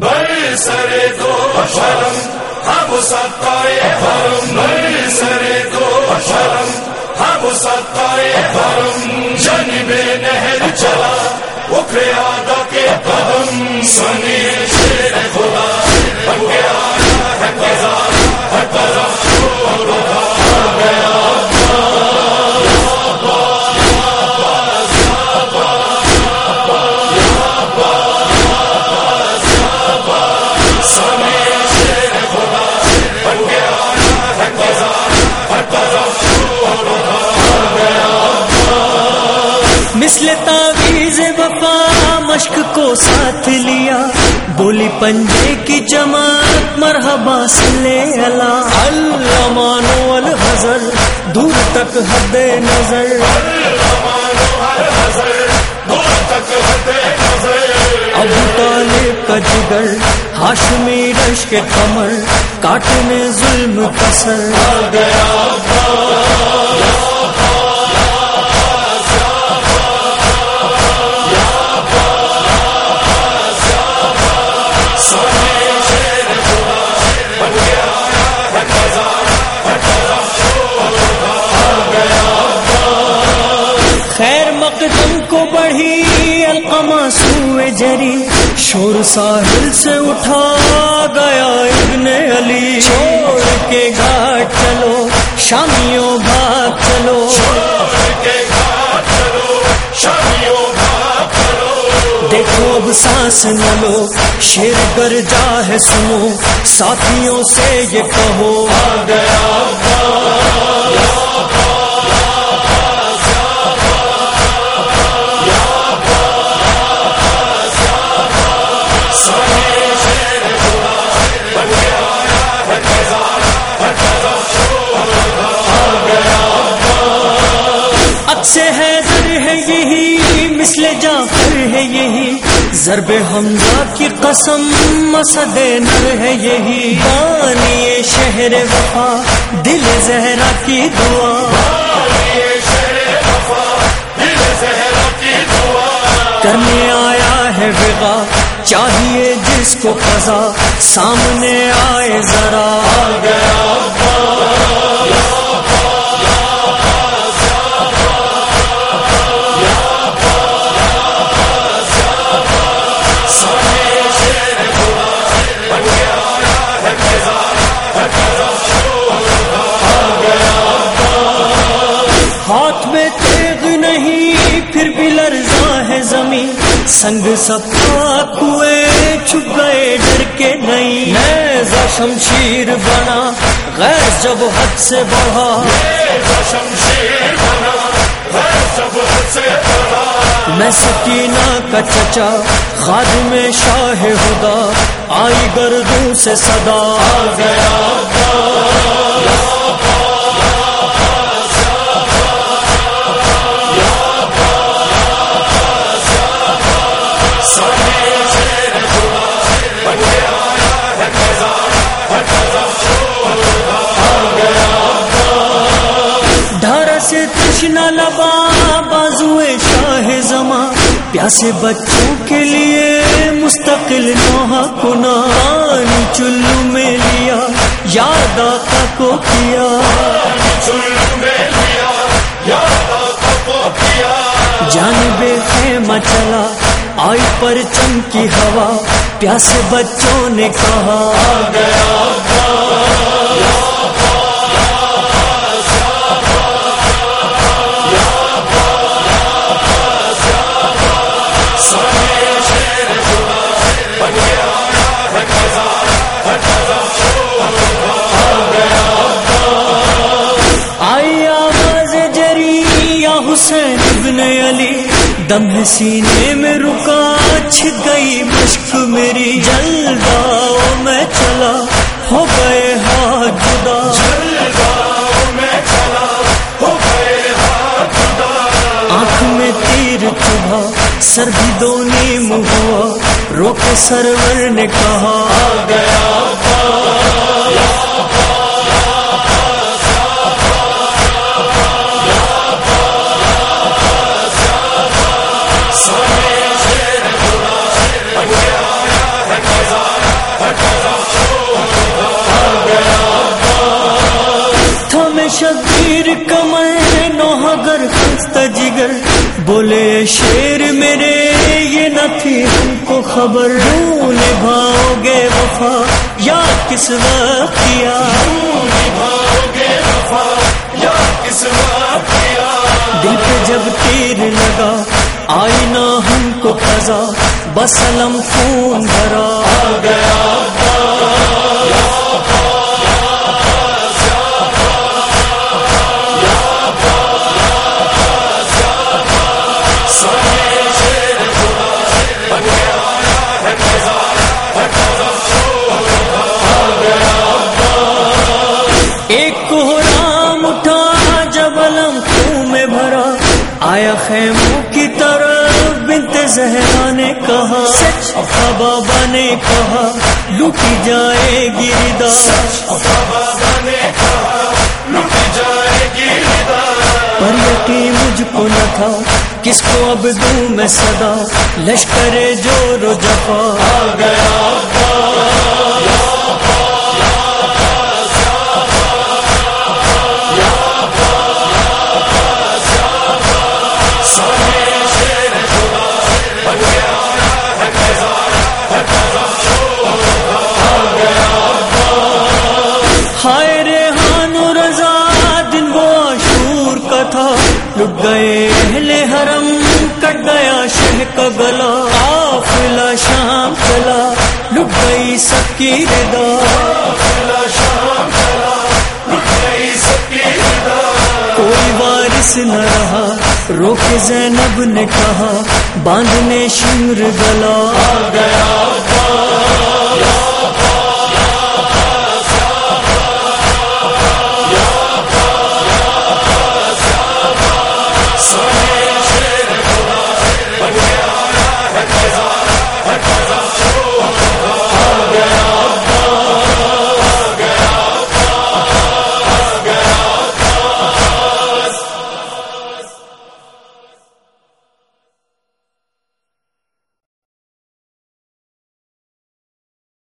بڑے سرے دو شرم ہم ستائے حرم بر سرے دو شرم ہم ستائے حرم جنب نہر چلا، اکھڑے تعویذ وفا مشق کو ساتھ لیا۔ بولی پنجے کی جماعت مرحبا صلی اللہ۔ المانو الحضر دور تک حد نظر۔ ابو طالب کا جگر، ہاشمی رش کے کمر کاٹنے ظلم کسر خیر مقدم کو بڑھی القما سوئے جری۔ شور ساحل سے اٹھا گیا ابن علی۔ چھوڑ کے گھاٹ چلو شامیوں بھاگ چلو۔ دیکھو اب سانس نہ لو شیر گر جا ہے سنو۔ ساتھیوں سے یہ کہو۔ آ گیا ضرب حمزہ کی قسم، مسد نر ہے یہی۔ بانی شہر وفا، دل زہرا کی دعا۔ کرنے آیا ہے وغا، چاہیے جس کو قضا۔ سامنے آئے ذرا۔ ہاتھ میں تیغ نہیں، پھر بھی لرزاں ہے زمین۔ سنگ سب خاک ہوئے، چھپ گئے، ڈر کے نہیں۔ نیزا شمشیر بنا، غیر جب حد سے بڑھا۔ میں سکینہ کا چچا، خادم میں شاہ خدا۔ آئی گردوں سے صدا۔ آ گیا۔ پیاسے بچوں کے لیے مستقل نوحہ کنا پانی چلو میں لیا، یاد آقا کو کیا۔ جانب خیمہ چلا، آئی پر چمکی ہوا، پیاسے بچوں نے کہا۔ گیا دم سینے میں رکا چھپ گئی مشک میری جلداؤ میں چلا، ہو گئے ہاتھ جدا۔ آنکھ میں تیر چبھا سر بھی دونی منہ ہوا روک سرور نے کہا گیا شبیر کمر نوح گر جگر۔ بولے شیر میرے، یہ نہ تھی ہم کو خبر۔ نبھاؤ گے وفا، یا کس وقت کیا دل پہ جب تیر لگا آئی نہ ہم کو خزا بسلم خون بھرا۔ گیا آیا خیموں کی طرف بنت زہرا نے کہا بابا نے کہا لوٹی جائے گی ردا۔ بابا نے کہا جائے گی پر یقین مجھ کو نہ تھا کس کو اب دوں میں صدا۔ لشکر جو جفا آ گیا۔ لٹ گئے اہل حرم، کٹ گیا شہ کا گلا، قافلہ شام چلا لٹ گئی سب کی ردا چلا شام چلا لٹ گئی سب کی ہدایت کوئی وارث نہ رہا روک زینب نے کہا، باندھنے شمر گلا۔ آ گیا۔